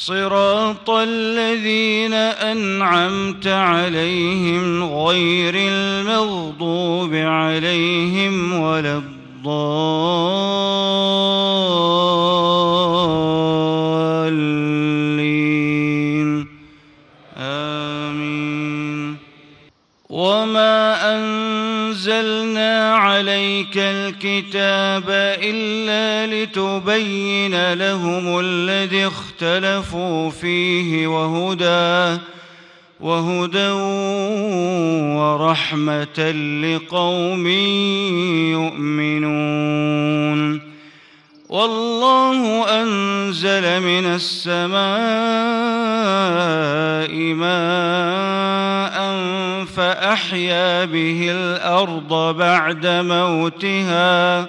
صراط الذين أنعمت عليهم غير المغضوب عليهم ولا الضالين. آمين. وما أنزلنا عليك الكتاب إلا لتبين لهم الذي اختلفوا فيه وهدى وهدى ورحمة لقوم يؤمنون. والله أنزل من السماء ماء فأحيا به الأرض بعد موتها.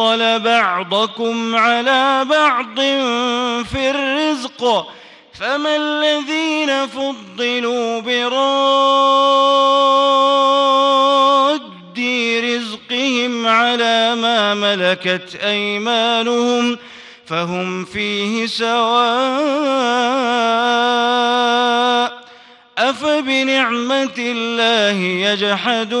فضل بعضكم على بعض في الرزق فما الذين فضلوا براد رزقهم على ما ملكت أيمانهم ۖ فهم فيه سواء أفبنعمة الله يجحدون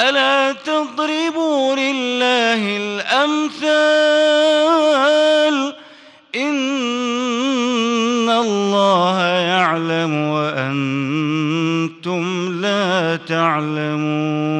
فلا تضربوا لله الأمثال؟ إن الله يعلم وأنتم لا تعلمون.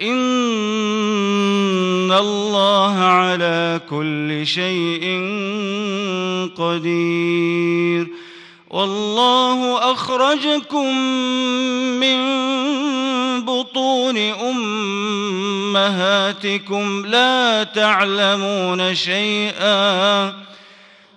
إن الله على كل شيء قدير. والله أخرجكم من بطون أمهاتكم لا تعلمون شيئا.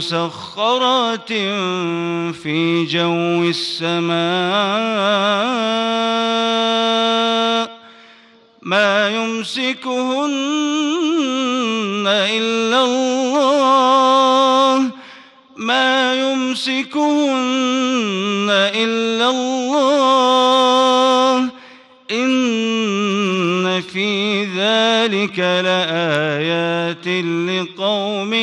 مسخرات في جو السماء ما يمسكهن إلا الله ما يمسكهن إلا الله إن في ذلك لآيات لقوم